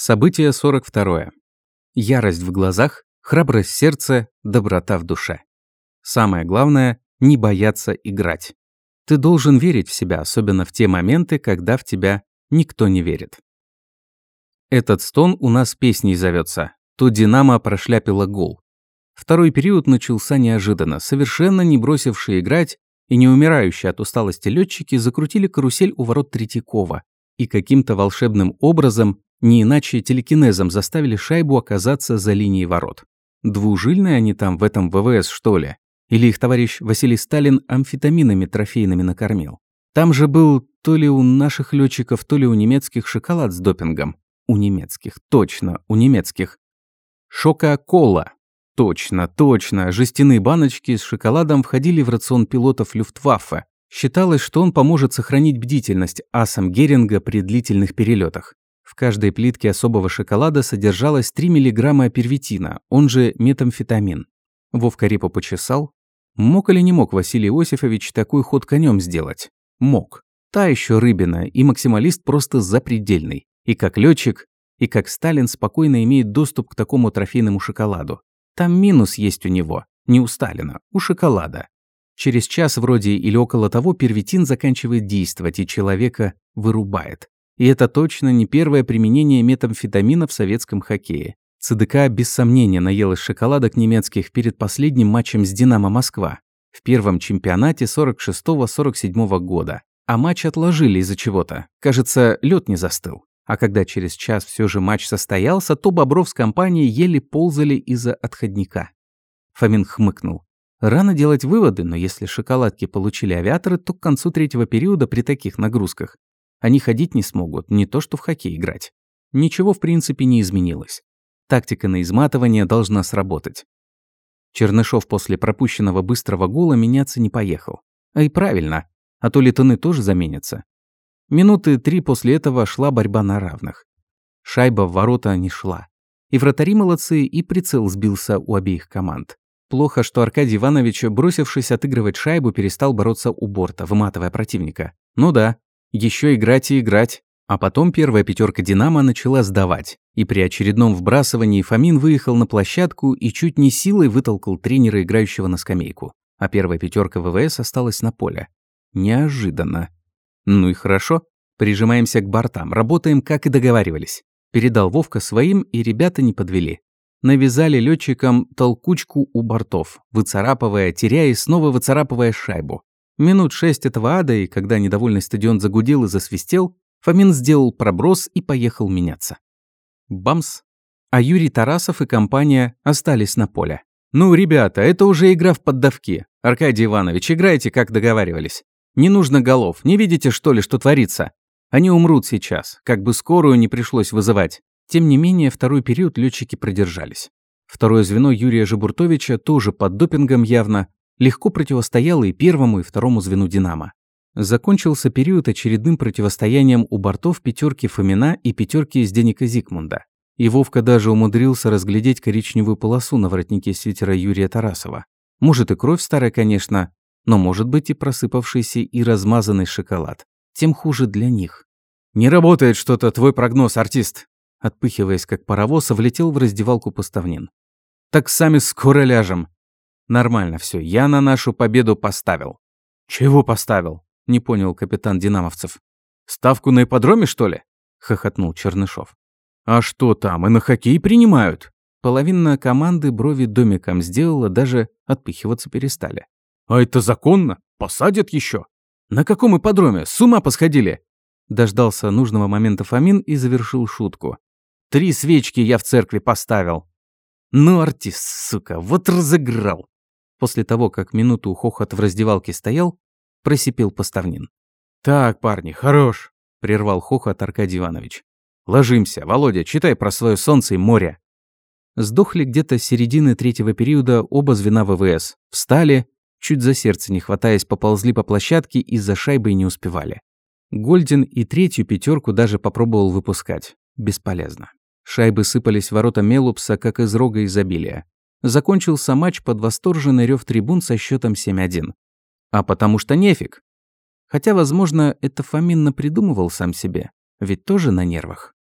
Событие 42. Ярость в глазах, храбрость сердце, доброта в душе. Самое главное – не бояться играть. Ты должен верить в себя, особенно в те моменты, когда в тебя никто не верит. Этот стон у нас песней зовется. Тут «Динамо» прошляпила гол. Второй период начался неожиданно. Совершенно не бросившие играть и не умирающие от усталости летчики закрутили карусель у ворот Третьякова и каким-то волшебным образом не иначе телекинезом заставили шайбу оказаться за линией ворот. Двужильные они там в этом ВВС, что ли? Или их товарищ Василий Сталин амфетаминами трофейными накормил? Там же был то ли у наших летчиков, то ли у немецких шоколад с допингом. У немецких, точно, у немецких. Шока-кола. Точно, точно. Жестяные баночки с шоколадом входили в рацион пилотов Люфтваффе. Считалось, что он поможет сохранить бдительность асом Геринга при длительных перелетах. В каждой плитке особого шоколада содержалось 3 мг первитина, он же метамфетамин. Вовка репу почесал. Мог или не мог Василий Иосифович такой ход конем сделать? Мог. Та еще рыбина, и максималист просто запредельный. И как летчик, и как Сталин спокойно имеет доступ к такому трофейному шоколаду. Там минус есть у него, не у Сталина, у шоколада. Через час вроде или около того первитин заканчивает действовать и человека вырубает. И это точно не первое применение метамфетамина в советском хоккее. ЦДК без сомнения наелась шоколадок немецких перед последним матчем с «Динамо Москва» в первом чемпионате 46-47 года. А матч отложили из-за чего-то. Кажется, лед не застыл. А когда через час все же матч состоялся, то Бобров с компанией еле ползали из-за отходника. Фомин хмыкнул. Рано делать выводы, но если шоколадки получили авиаторы, то к концу третьего периода при таких нагрузках они ходить не смогут, не то что в хоккей играть. Ничего в принципе не изменилось. Тактика на изматывание должна сработать. Чернышов после пропущенного быстрого гола меняться не поехал. А и правильно, а то летуны тоже заменятся. Минуты три после этого шла борьба на равных. Шайба в ворота не шла. И вратари молодцы, и прицел сбился у обеих команд. Плохо, что Аркадий Иванович, бросившись отыгрывать шайбу, перестал бороться у борта, выматывая противника. Ну да, еще играть и играть. А потом первая пятерка «Динамо» начала сдавать. И при очередном вбрасывании Фомин выехал на площадку и чуть не силой вытолкал тренера, играющего на скамейку. А первая пятерка ВВС осталась на поле. Неожиданно. Ну и хорошо. Прижимаемся к бортам, работаем, как и договаривались. Передал Вовка своим, и ребята не подвели. Навязали летчикам толкучку у бортов, выцарапывая, теряя и снова выцарапывая шайбу. Минут шесть этого ада, и когда недовольный стадион загудел и засвистел, Фомин сделал проброс и поехал меняться. Бамс. А Юрий Тарасов и компания остались на поле. «Ну, ребята, это уже игра в поддавки. Аркадий Иванович, играйте, как договаривались. Не нужно голов, не видите, что ли, что творится? Они умрут сейчас, как бы скорую не пришлось вызывать». Тем не менее, второй период летчики продержались. Второе звено Юрия Жибуртовича, тоже под допингом явно, легко противостояла и первому, и второму звену «Динамо». Закончился период очередным противостоянием у бортов пятерки Фомина и пятерки из Деника Зигмунда. И Вовка даже умудрился разглядеть коричневую полосу на воротнике свитера Юрия Тарасова. Может и кровь старая, конечно, но может быть и просыпавшийся и размазанный шоколад. Тем хуже для них. «Не работает что-то твой прогноз, артист!» Отпыхиваясь как паровоз, влетел в раздевалку поставнин. «Так сами скоро ляжем. Нормально все. Я на нашу победу поставил. Чего поставил? Не понял капитан Динамовцев. Ставку на ипподроме, что ли? Хохотнул Чернышов. А что там, и на хоккей принимают? Половина команды брови домиком сделала, даже отпихиваться перестали. А это законно? Посадят еще? На каком ипподроме? С ума посходили? Дождался нужного момента Фомин и завершил шутку. Три свечки я в церкви поставил. Ну, артист, сука, вот разыграл. После того, как минуту хохот в раздевалке стоял, просипел поставнин. «Так, парни, хорош!» – прервал хохот Аркадий Иванович. «Ложимся. Володя, читай про свое солнце и море». Сдохли где-то с середины третьего периода оба звена ВВС. Встали, чуть за сердце не хватаясь, поползли по площадке и за шайбой не успевали. Гольдин и третью пятерку даже попробовал выпускать. Бесполезно. Шайбы сыпались в ворота Мелупса, как из рога изобилия. Закончился матч под восторженный рев трибун со счетом 7-1. А потому что нефиг. Хотя, возможно, это Фомин напридумывал сам себе, ведь тоже на нервах.